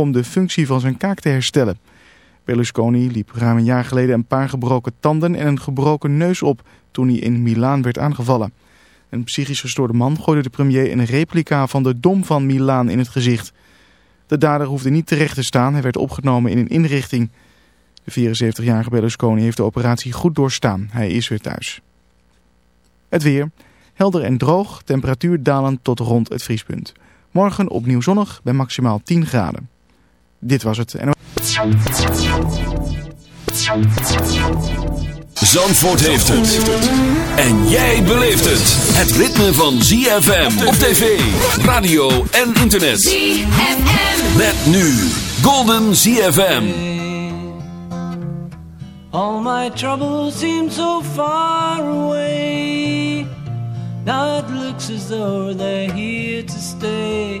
om de functie van zijn kaak te herstellen. Berlusconi liep ruim een jaar geleden een paar gebroken tanden en een gebroken neus op toen hij in Milaan werd aangevallen. Een psychisch gestoorde man gooide de premier een replica van de Dom van Milaan in het gezicht. De dader hoefde niet terecht te staan, hij werd opgenomen in een inrichting. De 74-jarige Berlusconi heeft de operatie goed doorstaan, hij is weer thuis. Het weer, helder en droog, temperatuur dalend tot rond het vriespunt. Morgen opnieuw zonnig bij maximaal 10 graden. Dit was het. Zandvoort heeft het. En jij beleeft het. Het ritme van ZFM op tv, radio en internet. ZFM. Met nu Golden ZFM. All my troubles seem so far away. Now it looks as though they're here to stay.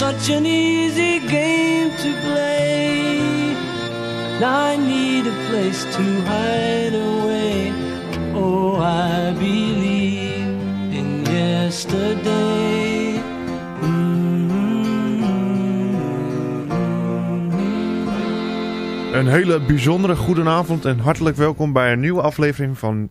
Such an easy game to play. Now I need a place to hide away. Oh, I believe in yesterday. Een hele bijzondere goedenavond en hartelijk welkom bij een nieuwe aflevering van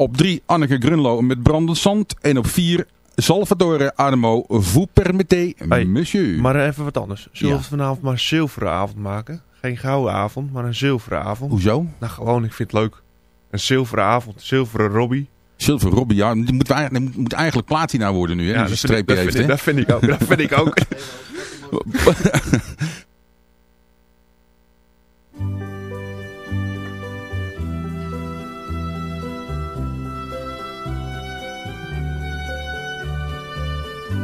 Op 3 Anneke Grunlo met Brandend Zand. En op 4 Salvatore Adamo Vous permettez, Hey, monsieur. Maar even wat anders. Zullen we Ja. vanavond maar een zilveren avond maken? Geen gouden avond, maar een zilveren avond. Hoezo? Nou, gewoon, ik vind het leuk. Een zilveren avond, zilveren Robbie. Silver Robbie, ja, die moet, eigenlijk- moet eigenlijk platina worden nu. Hè, als je dat, vind ik, streepje dat, heeft. vind ik, dat vind ik ook. Dat vind ik ook.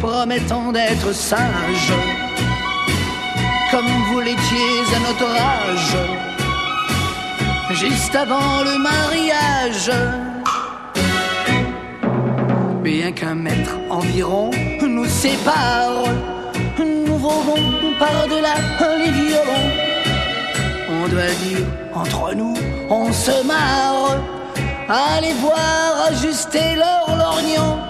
nous promettons d'être sages, comme vous l'étiez à notre âge, juste avant le mariage. Bien qu'un mètre environ nous sépare, nous volons par-delà les violons. On doit dire, entre nous, on se marre. Allez voir ajuster leur lorgnon.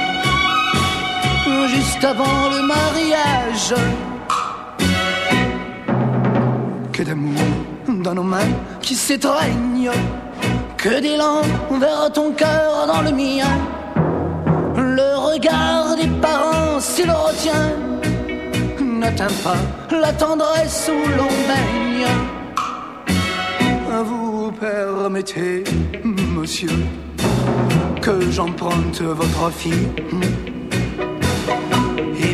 juste avant le mariage. Que d'amour dans nos mains qui s'étreignent, que d'élan vers ton cœur dans le mien. Le regard des parents, s'il le retient, n'atteint pas la tendresse où l'on baigne. Vous permettez, monsieur, que j'emprunte votre fille.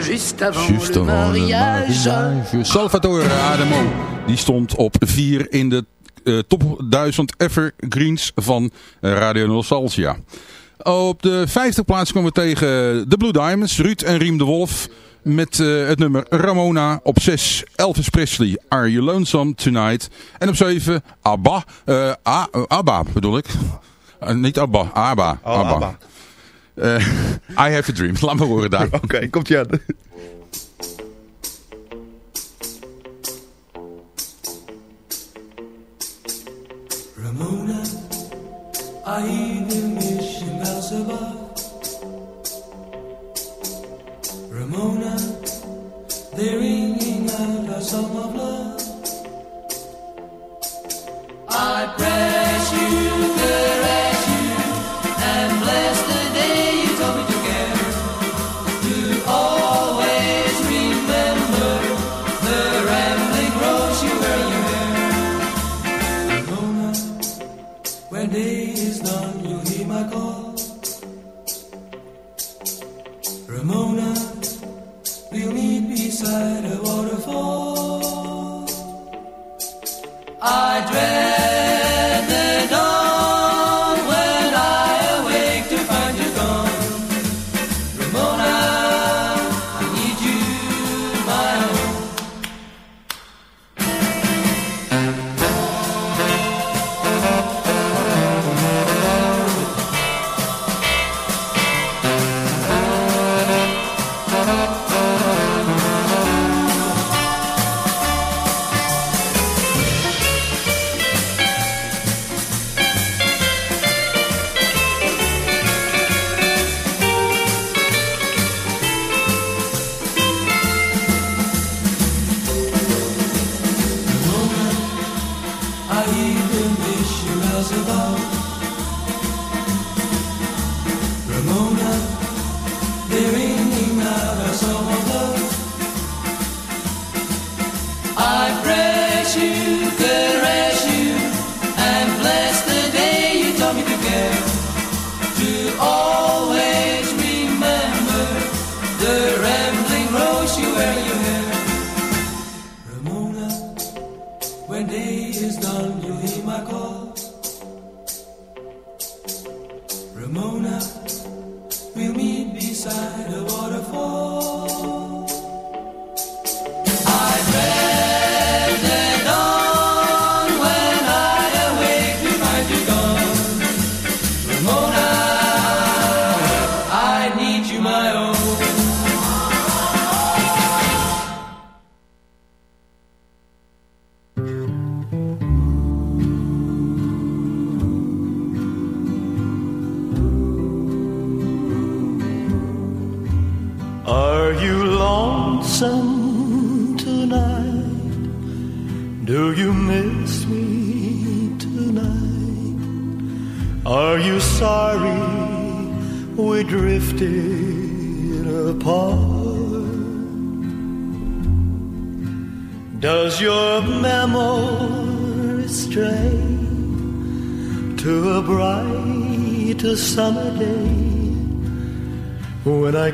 Juste avant, Just avant le mariage. mariage. Salvatore Adamo. Die stond op 4 in de eh, top 1000 evergreens van eh, Radio Nostalgia. Op de vijfde plaats komen we tegen de Blue Diamonds. Ruud en Riem de Wolf. Met eh, het nummer Ramona. Op 6 Elvis Presley. Are You Lonesome Tonight. En op 7 ABBA. eh, A- eh, ABBA bedoel ik. Niet ABBA. ABBA. Oh, ABBA. Eh, I Have a Dream. Laat me horen daar. Oké, komt je aan. Ramona, I hear the mission bells above. Ramona, they're ringing out our song of love. I press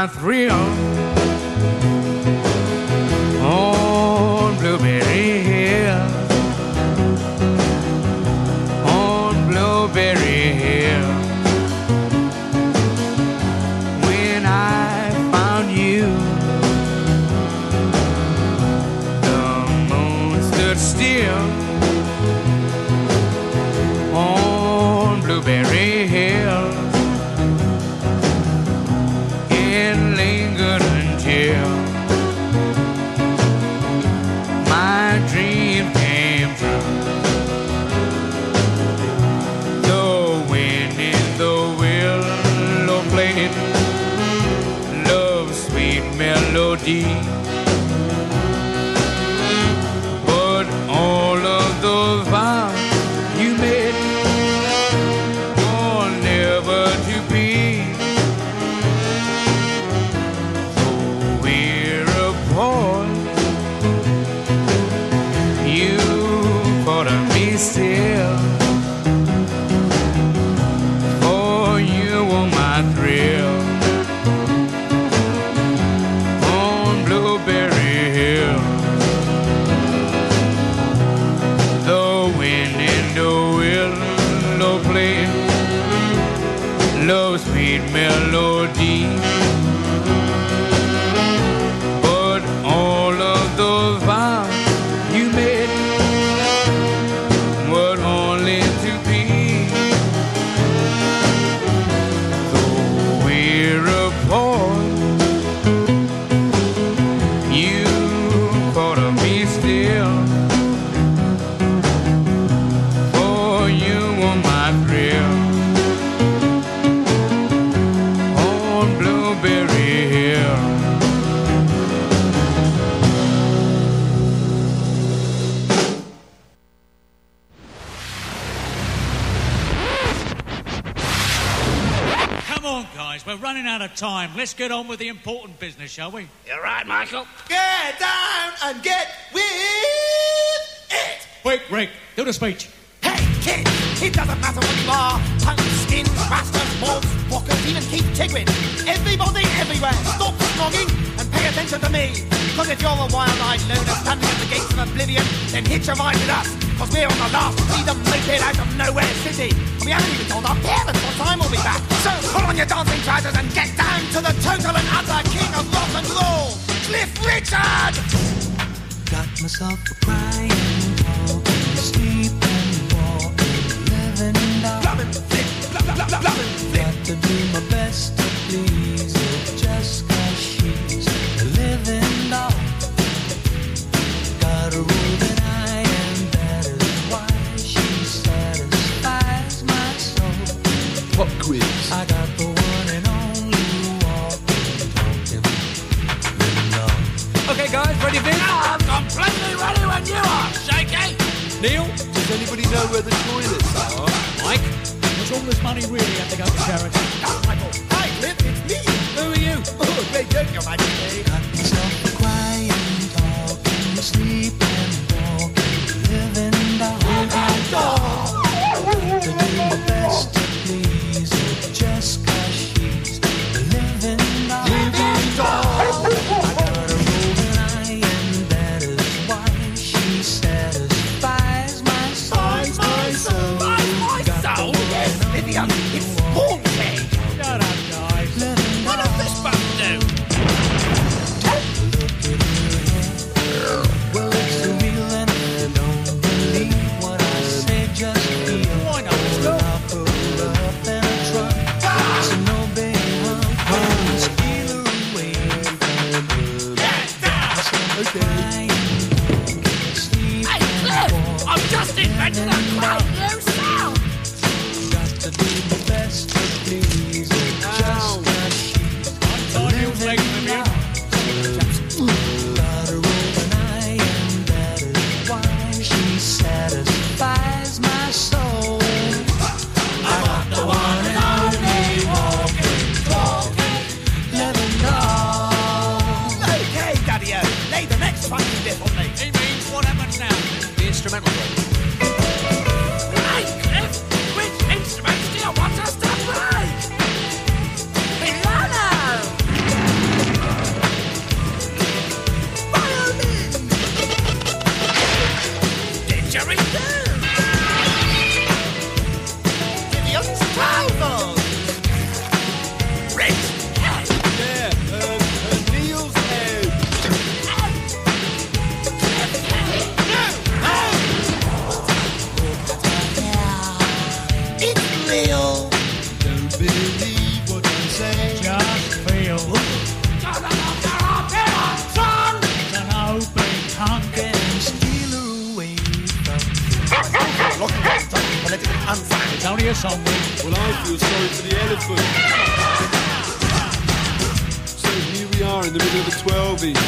not real. Time. Let's get on with the important business, shall we? You're right, Michael. Get down and get with it. Quick, Rick, do the speech. Hey, kid, it doesn't matter what you are. Tongue, skin, rastas, moths, walkers, even Keith Chegwin. Everybody, everywhere, stop snogging and pay attention to me. Because if you're a wild-eyed loner standing at the gates of oblivion, then hitch a ride with us. cause we're on the last freedom moped out of nowhere city. And we haven't even told our parents what time we'll be back. So pull on your dancing trousers and get down to the total and utter king of rock and roll, Cliff Richard! Got myself a crying, talking, sleeping, walking, living. Loving, flip, loving, flip. Got to do Pop quiz. I got the one and only walking, talking, living doll. Okay, guys, ready, Vince? I'm completely ready when you are, Shaky! Neil? Does anybody know where the toilets are? Oh, Mike? Does all this money really have to go to charity? Oh, Michael, hi, Cliff, it's me! Who are you? Oh, great joke, Your Majesty. Got myself a crying, talking, sleeping, walking, living doll. To unsound. It's only a song, Vince. Well, I feel sorry for the elephant. So here we are in the middle of a 12 inch.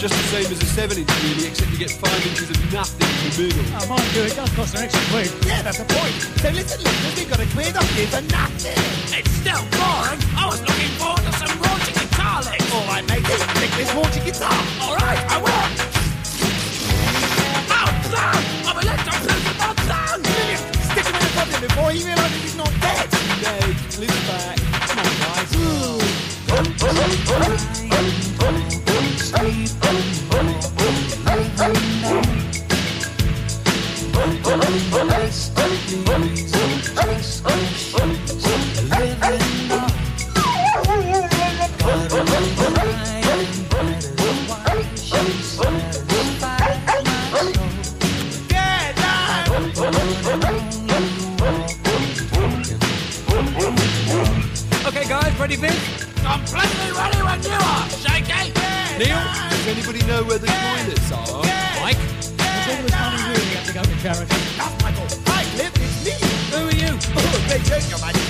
Just the same as a 7 inch, really, except you get 5 inches of nothing in the middle. Oh, mind you, it does cost an extra quid. Yeah, that's the point. So listen, listeners, we've got a quid up here for nothing. It's still boring. I was looking forward to some raunchy guitar licks. All right, matey, pick this raunchy guitar. All right, I will. Before he realises he's not dead. Leg, lift back. Come on, guys. Get know where the toilets are? Mike? Does all this money really have to go to charity? That's Michael. Hi, Cliff, it's me. Who are you? Oh, great joke, Your Majesty.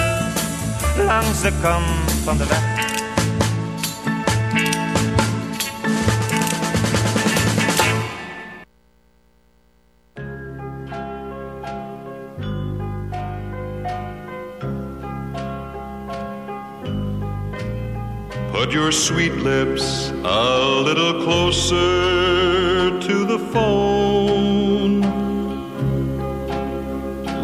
langs de kant van de weg. Put your sweet lips a little closer to the phone.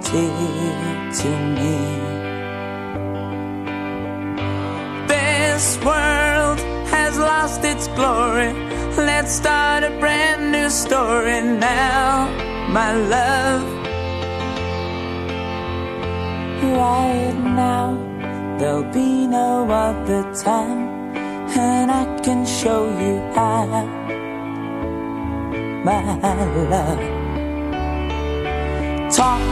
to me. This world has lost its glory. Let's start a brand new story now, my love. Right now, there'll be no other time and I can show you how, my love. Talk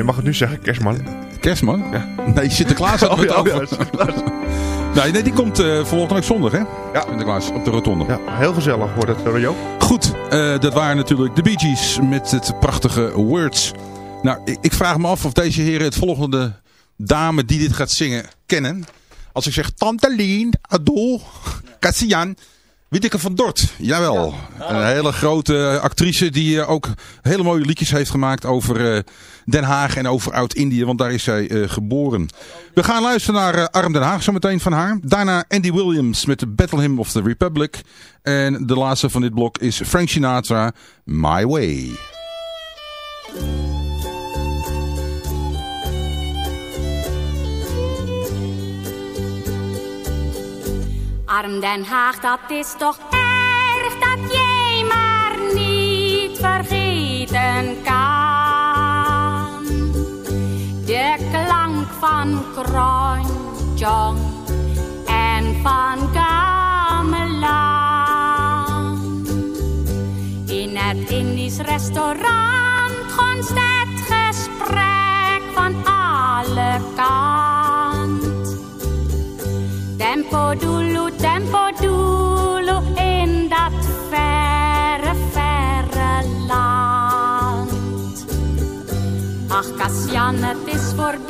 Je mag het nu zeggen, Kerstman. Kerstman? Ja. Nee, Sinterklaas had Oh, het ja, over. ja, Sinterklaas. nee, nee, die komt uh, volgende week zondag, hè? Ja. Sinterklaas, op de rotonde. Ja, heel gezellig wordt het, Rio. Goed, uh, dat waren natuurlijk de Bee Gees met het prachtige Words. Nou, ik, ik vraag me af of deze heren het volgende dame die dit gaat zingen kennen. Als ik zeg Tante Lien, Adol, Cassian... Witteke van Dort, jawel. Ja. Een hele grote actrice die ook hele mooie liedjes heeft gemaakt over uh, Den Haag en over Oud-Indië, want daar is zij uh, geboren. We gaan luisteren naar Arm Den Haag zometeen van haar. Daarna Andy Williams met de Battle Hymn of the Republic. En de laatste van dit blok is Frank Sinatra, My Way. Arm Den Haag, dat is toch van Kronjong en van Gamelaan. In het Indisch restaurant gonst het gesprek van alle kant. Tempo doelo, tempo doelo in dat verre, verre land. Ach, Kasjan, het is voorbij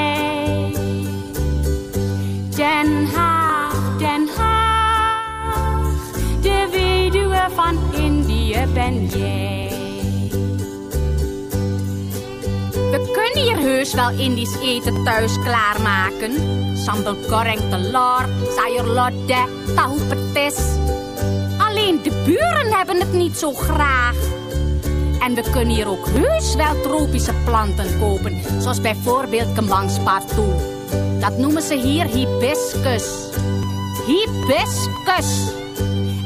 Ben jij. We kunnen hier heus wel Indisch eten thuis klaarmaken. Sambal goreng telur, sayur lodeh, tahu petis. Alleen de buren hebben het niet zo graag. En we kunnen hier ook heus wel tropische planten kopen. Zoals bijvoorbeeld kembangspartoe. Dat noemen ze hier hibiscus. Hibiscus.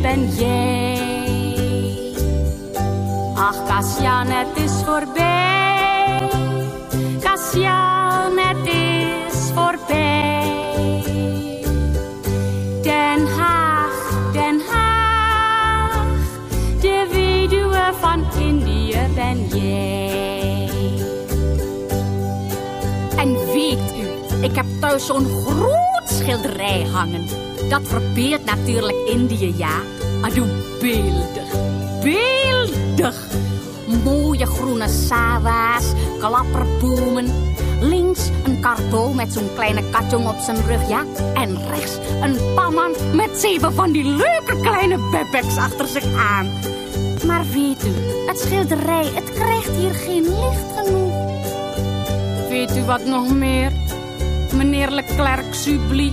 ben jij. Ach, Kassian, het is voorbij. Kassian, het is voorbij. Den Haag, Den Haag, de weduwe van Indië ben jij. En weet u, ik heb thuis zo'n groot schilderij hangen. Dat verbeeldt natuurlijk Indië, ja. Adoe, beeldig, beeldig. Mooie groene sawa's, klapperbomen. Links een karbo met zo'n kleine katjong op zijn rug, ja. En rechts een pamman met zeven van die leuke kleine bebeks achter zich aan. Maar weet u, het schilderij, het krijgt hier geen licht genoeg. Weet u wat nog meer? Meneer Leclerc Subli,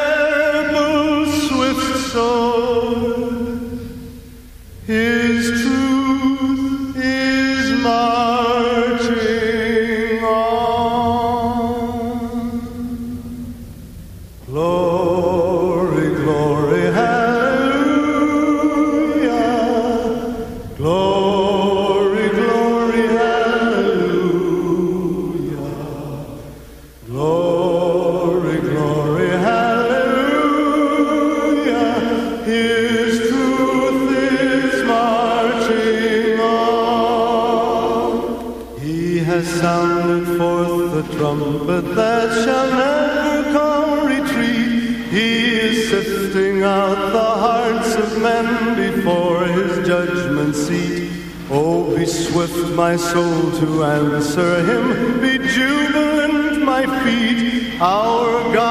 soul, his swift, my soul, to answer him. Be jubilant, my feet. Our God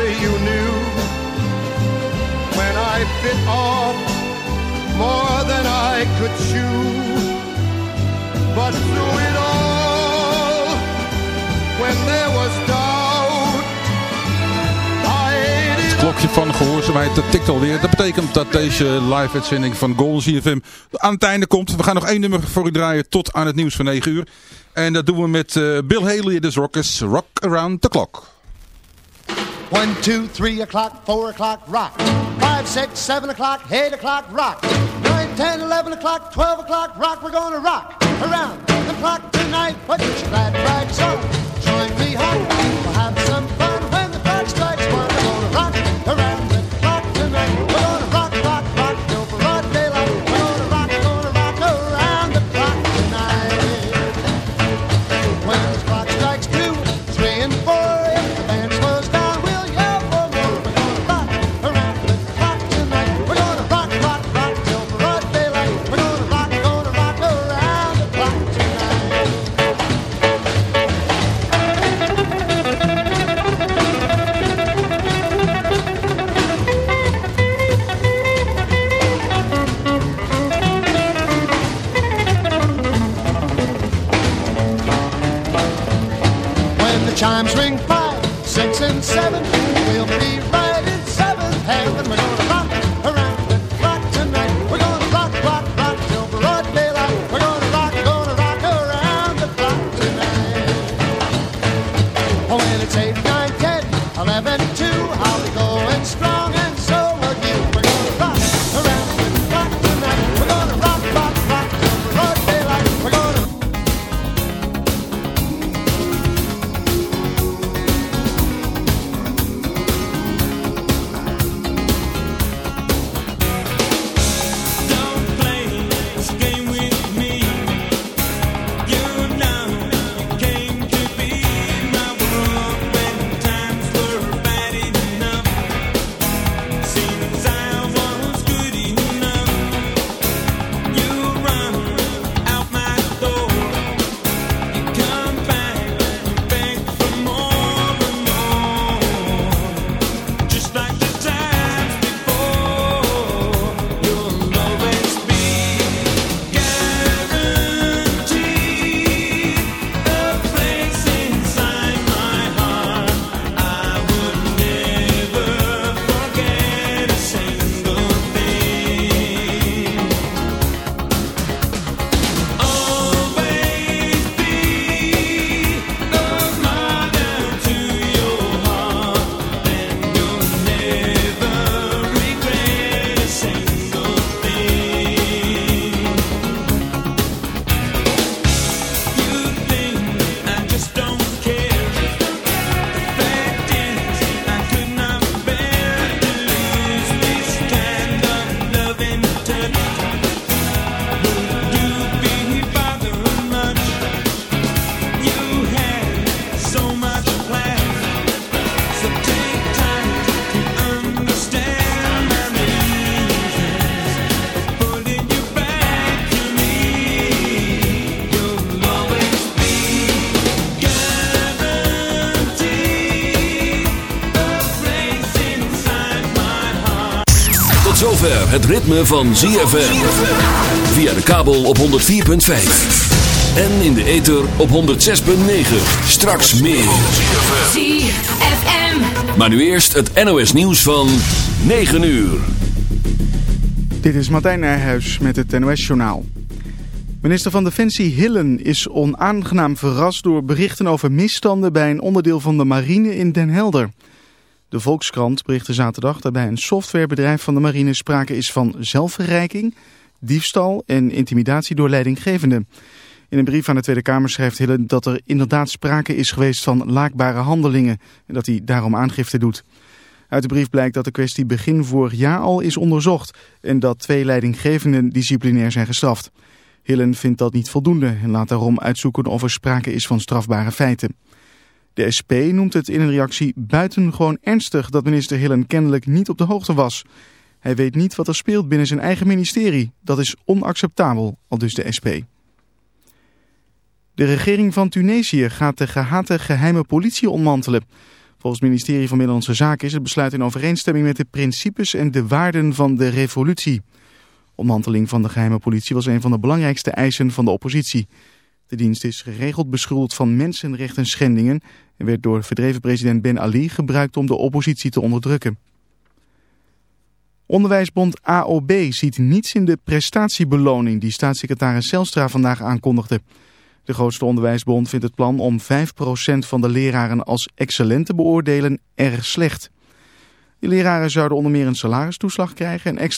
bit off more than I could chew. But through it all, when there was doubt, Het klokje van gehoorzaamheid dat tikt alweer. Dat betekent dat deze live-uitzending van Golden CFM aan het einde komt. We gaan nog één nummer voor u draaien tot aan het nieuws van 9 uur. En dat doen we met eh, Bill Haley en de Rockers, Rock Around the Clock. One, two, three o'clock, four o'clock, rock. Five, six, seven o'clock, eight o'clock, rock. Nine, ten, eleven o'clock, twelve o'clock, rock. We're gonna rock around the clock tonight. Put your glad rags on. Six, and seven, we'll be right in seventh heaven. Zover het ritme van ZFM. Via de kabel op 104.5. En in de ether op 106.9. Straks meer. ZFM. Maar nu eerst het NOS nieuws van 9 uur. Dit is Martijn Nijhuis met het NOS-journaal. Minister van Defensie Hillen is onaangenaam verrast door berichten over misstanden bij een onderdeel van de marine in Den Helder. De Volkskrant berichtte zaterdag dat bij een softwarebedrijf van de marine sprake is van zelfverrijking, diefstal en intimidatie door leidinggevenden. In een brief aan de Tweede Kamer schrijft Hillen dat er inderdaad sprake is geweest van laakbare handelingen en dat hij daarom aangifte doet. Uit de brief blijkt dat de kwestie begin vorig jaar al is onderzocht en dat twee leidinggevenden disciplinair zijn gestraft. Hillen vindt dat niet voldoende en laat daarom uitzoeken of er sprake is van strafbare feiten. De SP noemt het in een reactie buitengewoon ernstig dat minister Hillen kennelijk niet op de hoogte was. Hij weet niet wat er speelt binnen zijn eigen ministerie. Dat is onacceptabel, al dus de SP. De regering van Tunesië gaat de gehate geheime politie ontmantelen. Volgens het ministerie van Binnenlandse Zaken is het besluit in overeenstemming met de principes en de waarden van de revolutie. Ontmanteling van de geheime politie was een van de belangrijkste eisen van de oppositie. De dienst is geregeld beschuldigd van mensenrechten schendingen en werd door verdreven president Ben Ali gebruikt om de oppositie te onderdrukken. Onderwijsbond AOB ziet niets in de prestatiebeloning die staatssecretaris Zelstra vandaag aankondigde. De grootste onderwijsbond vindt het plan om 5% van de leraren als excellent te beoordelen erg slecht. De leraren zouden onder meer een salaristoeslag krijgen en extra